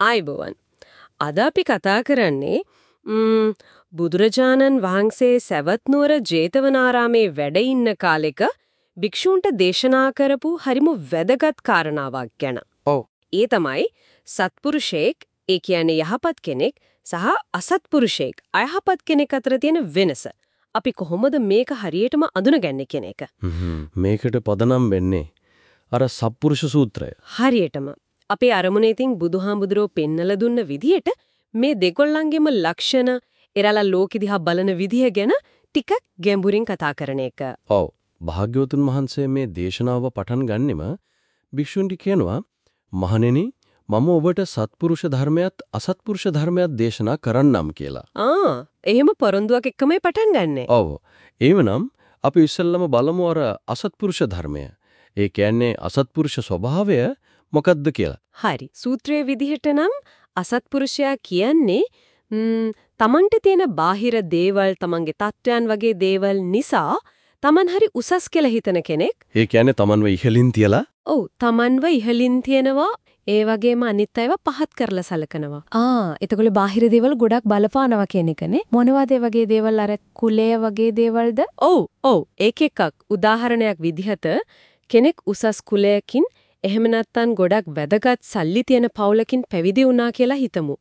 ආයිබෝවන්. අද අපි කතා කරන්නේ බුදුරජාණන් වහන්සේ සවැත් නුවර ජේතවනාරාමේ වැඩ ඉන්න කාලෙක භික්ෂූන්ට දේශනා කරපු හරිම වැදගත් කාරණාවක් ගැන. ඔව්. ඒ තමයි සත්පුරුෂයෙක්, ඒ කියන්නේ යහපත් කෙනෙක් සහ අසත්පුරුෂයෙක්, අයහපත් කෙනෙක් අතර තියෙන වෙනස. අපි කොහොමද මේක හරියටම අඳුනගන්නේ කියන එක. මේකට පදනම් වෙන්නේ අර සත්පුරුෂ සූත්‍රය. හරියටම අපේ අරමුණේ තින් බුදුහාමුදුරෝ පෙන්නලා දුන්න විදිහට මේ දෙකොල්ලන්ගෙම ලක්ෂණ එරලා ලෝකෙ දිහා බලන විදිහ ගැන ටිකක් ගැඹුරින් කතා කරන එක. ඔව්. භාග්‍යවතුන් වහන්සේ මේ දේශනාව පටන් ගන්නෙම භික්ෂුන්ටි කියනවා මහණෙනි මම ඔබට සත්පුරුෂ ධර්මයක් අසත්පුරුෂ ධර්මයක් දේශනා කරන්නම් කියලා. ආ එහෙම පොරොන්දුවක් එක්කමයි පටන් ගන්නෙ. ඔව්. එවනම් අපි ඉස්සෙල්ලම බලමු අර අසත්පුරුෂ ධර්මය. ඒ කියන්නේ අසත්පුරුෂ ස්වභාවය මොකක්ද කියලා. හරි. සූත්‍රයේ විදිහට නම් අසත්පුරුෂයා කියන්නේ තමන්ට තියෙන බාහිර දේවල් තමන්ගේ තත්වයන් වගේ දේවල් නිසා තමන් හරි උසස් කියලා හිතන කෙනෙක්. ඒ කියන්නේ තමන්ව ඉහලින් තියලා? ඔව් තමන්ව ඉහලින් තියනවා ඒ වගේම අනිත් අයව පහත් කරලා සලකනවා. ආ එතකොට බාහිර දේවල් ගොඩක් බලපානවා කියන එකනේ. මොනවද ඒ වගේ දේවල් අර කුලය වගේ දේවල්ද? ඔව් ඔව් ඒක එකක්. උදාහරණයක් විදිහට කෙනෙක් උසස් කුලයකින් එහෙම නැත්නම් ගොඩක් වැදගත් සල්ලි තියෙන පවුලකින් පැවිදි වුණා කියලා හිතමු.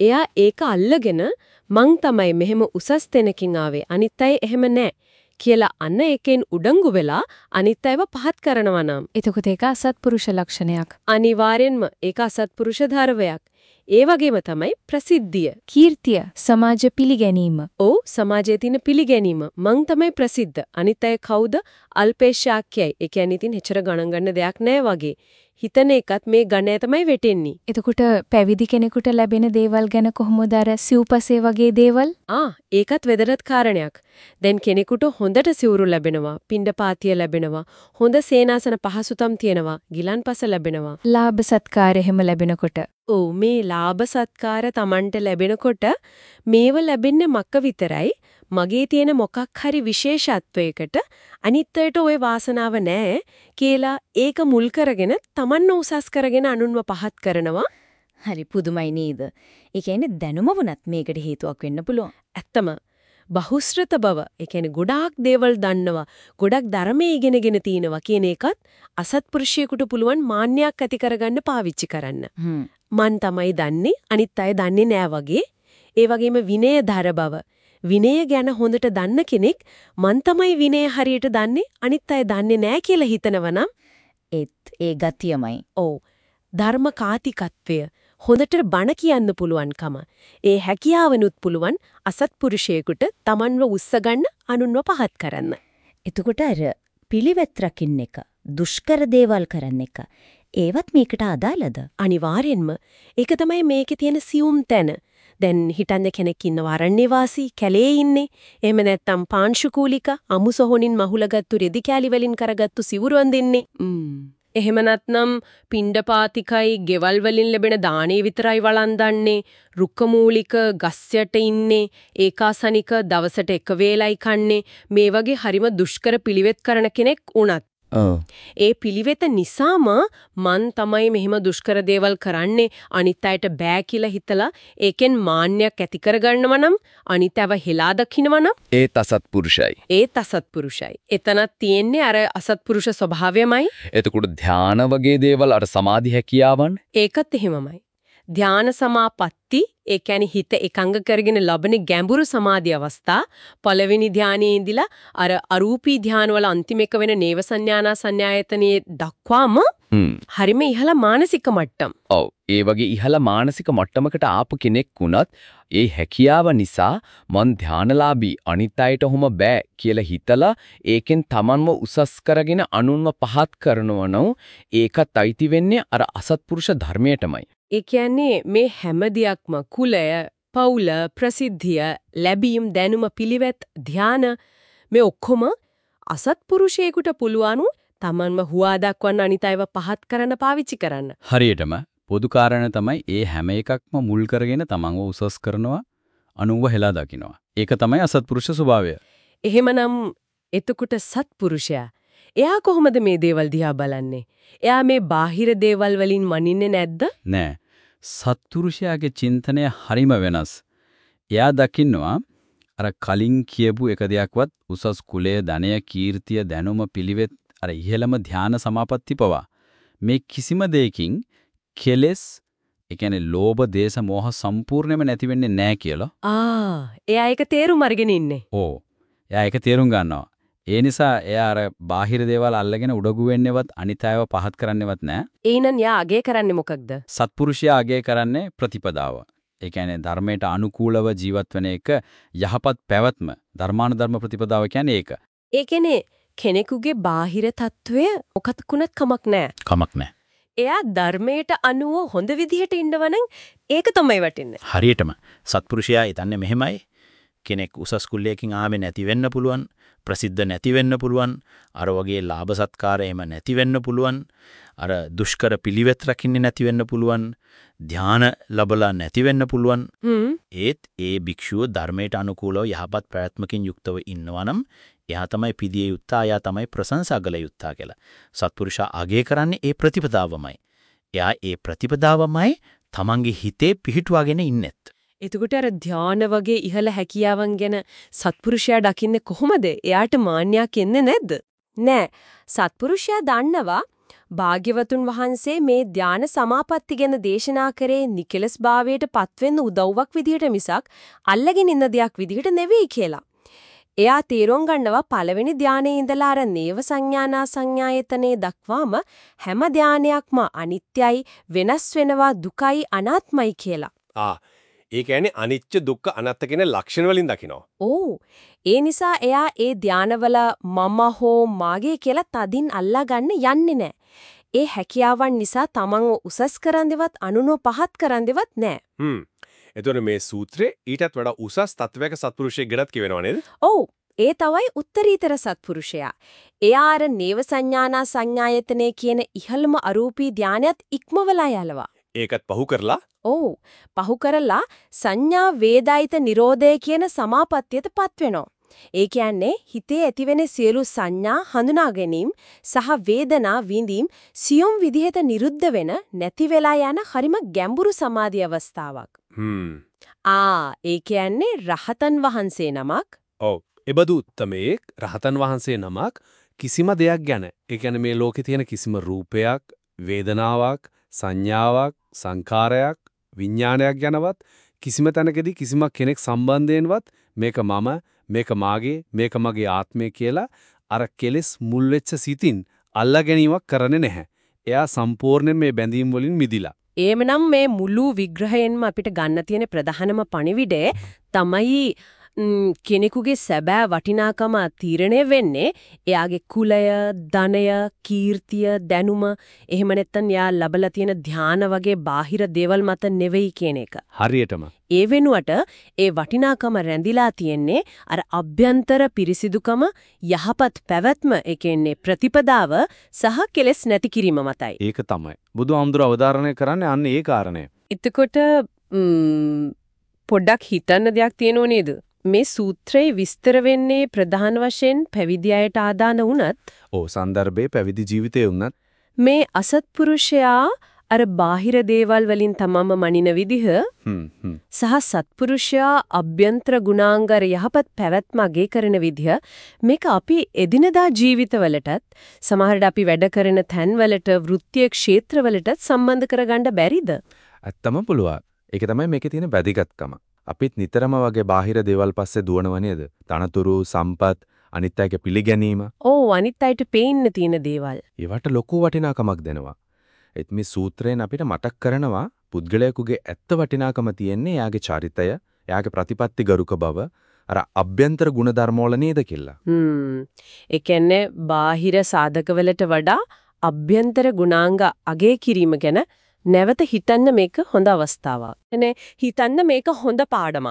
එයා ඒක අල්ලගෙන මං තමයි මෙහෙම උසස් තැනකින් ආවේ. අනිත් අය එහෙම නැහැ. කියලා අන්න එකෙන් උඩඟු වෙලා අනිත් අයව පහත් කරනවා නම් එතකොට ඒක අසත්පුරුෂ ලක්ෂණයක් අනිවාර්යෙන්ම ඒක අසත්පුරුෂ ධර්මයක් ඒ වගේම තමයි ප්‍රසිද්ධිය කීර්තිය සමාජ පිළිගැනීම ඔව් සමාජයේ තියෙන පිළිගැනීම මං තමයි ප්‍රසිද්ධ අනිත් අය කවුද අල්පේශාක්‍යයි ඒ කියන්නේ ඉතින් හෙච්චර ගණන් ගන්න දෙයක් නෑ වගේ හිතන එකත් මේ ගණය තමයි වෙටෙන්නේ. එතකොට පැවිදි කෙනෙකුට ලැබෙන දේවල් ගැන කොහොමද අර සිව්පසේ වගේ දේවල්? ආ ඒකත් වැදගත් කාරණයක්. දැන් කෙනෙකුට හොඳට සිවුරු ලැබෙනවා, පින්ඩපාතිය ලැබෙනවා, හොඳ සේනාසන පහසුතම් තියෙනවා, ගිලන්පස ලැබෙනවා. ලාභ සත්කාර එහෙම ලැබෙනකොට. ඔව් මේ ලාභ සත්කාර Tamanට ලැබෙනකොට මේව ලැබෙන්නේ මක්ක විතරයි. මගේ තියෙන මොකක් හරි විශේෂත්වයකට අනිත් අයට ওই වාසනාව නැහැ කියලා ඒක මුල් කරගෙන Tamanව උසස් කරගෙන අනුන්ව පහත් කරනවා. හරි පුදුමයි නේද? ඒ කියන්නේ දැනුම වුණත් මේකට හේතුවක් වෙන්න පුළුවන්. ඇත්තම බහුශ්‍රත බව, ඒ කියන්නේ ගොඩාක් දේවල් දන්නවා, ගොඩක් ධර්මයේ ඉගෙනගෙන තිනවා කියන එකත් අසත්පුරුෂයෙකුට පුළුවන් මාන්නයක් ඇති කරගන්න පාවිච්චි කරන්න. මන් තමයි දන්නේ, අනිත් අය දන්නේ නෑ වගේ. ඒ වගේම විනයධර බව විනය ගැන හොඳට දන්න කෙනෙක් මන් තමයි විනය හරියට දන්නේ අනිත් අය දන්නේ නැහැ කියලා හිතනවනම් ඒත් ඒ ගතියමයි. ඔව්. ධර්ම කාතිකත්වය හොඳට බණ කියන්න පුළුවන්කම. ඒ හැකියාවනුත් පුළුවන් අසත්පුරුෂයෙකුට Tamanව උස්සගන්න අනුන්ව පහත් කරන්න. එතකොට අර පිළිවෙත් රකින්න එක, දුෂ්කර දේවල් කරන එක ඒවත් මේකට අදාළද? අනිවාර්යෙන්ම. ඒක තමයි මේකේ තියෙන සියුම් තැන. දැන් හිතන්න කෙනෙක් ඉන්නවා අරණ්‍ය වාසී කැලේ ඉන්නේ. එහෙම නැත්නම් පාංශුකූලික අමුසොහොනින් මහුලගත්තු රෙදි කෑලි වලින් කරගත්තු සිවුරු අඳින්නේ. එහෙම නැත්නම් පිණ්ඩපාතිකයි ගෙවල් වලින් ලැබෙන දානේ විතරයි වළඳන්නේ රුක්කමූලික ගස් යට ඉන්නේ ඒකාසනික දවසට එක වේලයි කන්නේ මේ වගේ හරිම දුෂ්කර පිළිවෙත් කරන කෙනෙක් වුණත් ඒ පිළිවෙත නිසාම මන් තමයි මෙහෙම දුෂ්කර දේවල් කරන්නේ අනිත් අයට බෑ කියලා හිතලා ඒකෙන් මාන්නයක් ඇති කරගන්නව නම් අනිතව හෙලා දකින්නව නම් ඒත් අසත්පුරුෂයි. ඒත් අසත්පුරුෂයි. එතනක් තියෙන්නේ අර අසත්පුරුෂ ස්වභාවයමයි. එතකොට ධාන වගේ දේවල් අර සමාධි හැකියාවන් ඒකත් එහෙමමයි. ධාන සමාපatti ඒ කියන්නේ හිත එකඟ කරගෙන ලබන ගැඹුරු සමාධි අවස්ථා පළවෙනි ධානයේ ඉඳලා අර අරූපී ධාන වල අන්තිම එක වෙන නේව සංඥානා සංඥායතනයේ දක්වාම හරිම ඉහළ මානසික මට්ටම්. ඔව්. ඒ වගේ ඉහළ මානසික මට්ටමකට ආපු කෙනෙක් වුණත් ඒ හැකියාව නිසා මං ධානලාභී අනිත් අයට ඔහොම බෑ කියලා හිතලා ඒකෙන් Tamanව උසස් කරගෙන අනුන්ව පහත් කරනව නම් ඒකත් අයිති වෙන්නේ අර අසත්පුරුෂ ධර්මයටමයි. ඒ කියන්නේ මේ හැම දෙයක්ම කුලය, පවුල, ප්‍රසිද්ධිය, ලැබීම්, දැනුම, පිළිවෙත්, ධාන මේ ඔක්කොම අසත්පුරුෂයෙකුට පුළුවanu Tamanව හුවා දක්වන්න අනිතයව පහත් කරන්න පාවිච්චි කරන්න. හරියටම පොදු කාරණා තමයි ඒ හැම එකක්ම මුල් කරගෙන Tamanව උසස් කරනවා අනුව හෙලා දකින්නවා. ඒක තමයි අසත්පුරුෂ ස්වභාවය. එහෙමනම් එතකොට සත්පුරුෂයා එයා කොහොමද මේ දේවල් දිහා බලන්නේ? එයා මේ බාහිර දේවල් වලින් මනින්නේ නැද්ද? නෑ. සත්පුරුෂයාගේ චින්තනය හරිම වෙනස්. එයා දකින්නවා අර කලින් කියපු එක දෙයක්වත් උසස් කුලය, ධනය, කීර්තිය, දැනුම, පිළිවෙත් අර ඉහළම ධානා සමාපatti පවා මේ කිසිම දෙයකින් කෙලෙස් ඒ කියන්නේ ලෝභ, දේශ, මෝහ සම්පූර්ණයෙන්ම නැති වෙන්නේ නැහැ කියලා. ආ එයා ඒක තේරුම් අරගෙන ඉන්නේ. ඕ. එයා ඒක තේරුම් ගන්නවා. ඒ නිසා එයා අර බාහිර දේවල් අල්ලගෙන උඩගු වෙන්නේවත් අනිත්‍යව පහත් කරන්නේවත් නැහැ. එහෙනම් යා අගය කරන්නේ මොකක්ද? සත්පුරුෂයා අගය කරන්නේ ප්‍රතිපදාව. ඒ කියන්නේ ධර්මයට අනුකූලව ජීවත් වෙන එක යහපත් පැවැත්ම. ධර්මානුධර්ම ප්‍රතිපදාව කියන්නේ ඒක. ඒ කියන්නේ කෙනෙකුගේ බාහිර తত্ত্বය මොකත් කුණත් කමක් නැහැ. කමක් නැහැ. එයා ධර්මයට අනුව හොඳ විදිහට ඉන්නවනම් ඒක තමයි වටින්නේ. හරියටම සත්පුරුෂයා හිතන්නේ මෙහෙමයි. කෙනෙක් උසස් කුල්ලයකින් ආවේ නැති වෙන්න පුළුවන්, ප්‍රසිද්ධ නැති වෙන්න පුළුවන්, අර වගේ ලාභ සත්කාර එහෙම නැති වෙන්න පුළුවන්, අර දුෂ්කර පිළිවෙත් රකින්නේ නැති වෙන්න පුළුවන්, ධාන ලැබලා නැති වෙන්න පුළුවන්. ඒත් ඒ භික්ෂුව ධර්මයට අනුකූලව යහපත් ප්‍රයත්මකින් යුක්තව ඉන්නවා නම් එයා තමයි පිදිය යුත්තා, එයා තමයි ප්‍රශංසා කළ යුත්තා කියලා. සත්පුරුෂා අගය කරන්නේ ඒ ප්‍රතිපදාවමයි. එයා ඒ ප්‍රතිපදාවමයි තමන්ගේ හිතේ පිහිටුවාගෙන ඉන්නෙත්. එතකොට අර ධාන වගේ ඉහළ හැකියාවන් ගැන සත්පුරුෂයා දකින්නේ කොහොමද? එයාට මාන්නයක් එන්නේ නැද්ද? නෑ. සත්පුරුෂයා දන්නවා භාග්‍යවතුන් වහන්සේ මේ ධාන සමාපatti ගැන දේශනා කරේ නිකලස් භාවයට පත්වෙන්න උදව්වක් විදිහට මිසක් අල්ලගෙන ඉන්න දෙයක් විදිහට නෙවෙයි කියලා. එයා තීරොන් ගන්නවා පළවෙනි ධානයේ ඉඳලා අර නේව සංඥානා සංඥායතනේ දක්වාම හැම ධානයක්ම අනිත්‍යයි වෙනස් වෙනවා දුකයි අනාත්මයි කියලා. ආ ඒ කියන්නේ අනිච්ච දුක්ඛ අනාත්ත කියන ලක්ෂණ වලින් දකිනවා. ඕ ඒ නිසා එයා ඒ ධානවල මම හෝ මාගේ කියලා තදින් අල්ලා ගන්න යන්නේ නැහැ. ඒ හැකියාවන් නිසා තමන්ව උසස් කරන්නෙවත් අනුනෝ පහත් කරන්නෙවත් නැහැ. හ්ම්. එතකොට මේ සූත්‍රේ ඊටත් වඩා උසස් තත්වයක සත්පුරුෂයෙක් ගැනත් කියවෙනව නේද? ඔව් ඒ තමයි උත්තරීතර සත්පුරුෂයා. එයා අර නේව සංඥානා සංඥායතනේ කියන ඉහළම අරූපී ධානයත් ඉක්මවලා යලවා. ඒකත් පහු කරලා ඔව් පහු කරලා සංඥා වේදායිත නිරෝධය කියන සමාපත්තියටපත් වෙනවා. ඒ කියන්නේ හිතේ ඇතිවෙන සියලු සංඥා හඳුනා ගැනීම සහ වේදනා විඳීම් සියුම් විදිහට නිරුද්ධ වෙන නැති වෙලා යන හරිම ගැඹුරු සමාධි අවස්ථාවක්. හ්ම්. ආ ඒ කියන්නේ රහතන් වහන්සේ නමක් ඔව්. එබදු උත්තමේක් රහතන් වහන්සේ නමක් කිසිම දෙයක් ගැන ඒ කියන්නේ මේ ලෝකේ තියෙන කිසිම රූපයක්, වේදනාවක්, සංඥාවක්, සංකාරයක්, විඥානයක් ගැනවත් කිසිම තැනකදී කිසිම කෙනෙක් සම්බන්ධයෙන්වත් මේක මම, මේක මාගේ, මේක මගේ ආත්මය කියලා අර කෙලෙස් මුල් වෙච්ච සිතින් අල්ලා ගැනීමක් කරන්නේ නැහැ. එයා සම්පූර්ණයෙන් මේ බැඳීම් වලින් මිදිලා. එහෙමනම් මේ මුළු විග්‍රහයෙන්ම අපිට ගන්න තියෙන ප්‍රධානම පණිවිඩය තමයි ම්, කෙනෙකුගේ සැබෑ වටිනාකම තීරණය වෙන්නේ එයාගේ කුලය, ධනය, කීර්තිය, දැනුම එහෙම නැත්නම් එයා ලබලා තියෙන ධාන වගේ බාහිර දේවල් මත නෙවෙයි කියන එක. හරියටම. ඒ වෙනුවට ඒ වටිනාකම රැඳිලා තියෙන්නේ අර අභ්‍යන්තර පිරිසිදුකම, යහපත් පැවැත්ම, ඒ කියන්නේ ප්‍රතිපදාව සහ කෙලෙස් නැති කිරීම මතයි. ඒක තමයි. බුදුහාමුදුර අවධාරණය කරන්නේ අන්න ඒ කාරණය. එතකොට පොඩ්ඩක් හිතන්න දෙයක් තියෙනව නේද? මේ සූත්‍රයේ විස්තර වෙන්නේ ප්‍රධාන වශයෙන් පැවිදි අයට ආදාන වුණත් ඕ සන්දර්භයේ පැවිදි ජීවිතේ වුණත් මේ අසත්පුරුෂයා අර බාහිර දේවල් වලින් තමම මනින විදිහ සහ සත්පුරුෂයා අභ්‍යන්තර ගුණාංගර යහපත් පැවැත්ම අගේ කරන විදිහ මේක අපි එදිනදා ජීවිතවලටත් සමහරට අපි වැඩ කරන තැන්වලට වෘත්තීය ක්ෂේත්‍රවලටත් සම්බන්ධ කරගන්න බැරිද? ඇත්තම පුළුවන්. ඒක තමයි මේකේ තියෙන වැදගත්කම. අපිත් නිතරම වගේ බාහිර දේවල් පස්සේ දුවනව නේද? තනතුරු, සම්පත්, අනිත් අයගේ පිළිගැනීම. ඕ අනිත් අයට පේන්න තියෙන දේවල්. ඒවට ලොකු වටිනාකමක් දෙනවා. ඒත් මේ සූත්‍රයෙන් අපිට මතක් කරනවා පුද්ගලයෙකුගේ ඇත්ත වටිනාකම තියෙන්නේ එයාගේ චරිතය, එයාගේ ප්‍රතිපත්ති ගරුක බව, අර අභ්‍යන්තර ගුණධර්මවල නේද කියලා. හ්ම්. ඒ කියන්නේ බාහිර සාධකවලට වඩා අභ්‍යන්තර ගුණාංග අගේ කිරීම ගැන නැවත හිතන්න මේක හොඳ අවස්ථාවක්. එනේ හිතන්න මේක හොඳ පාඩමක්.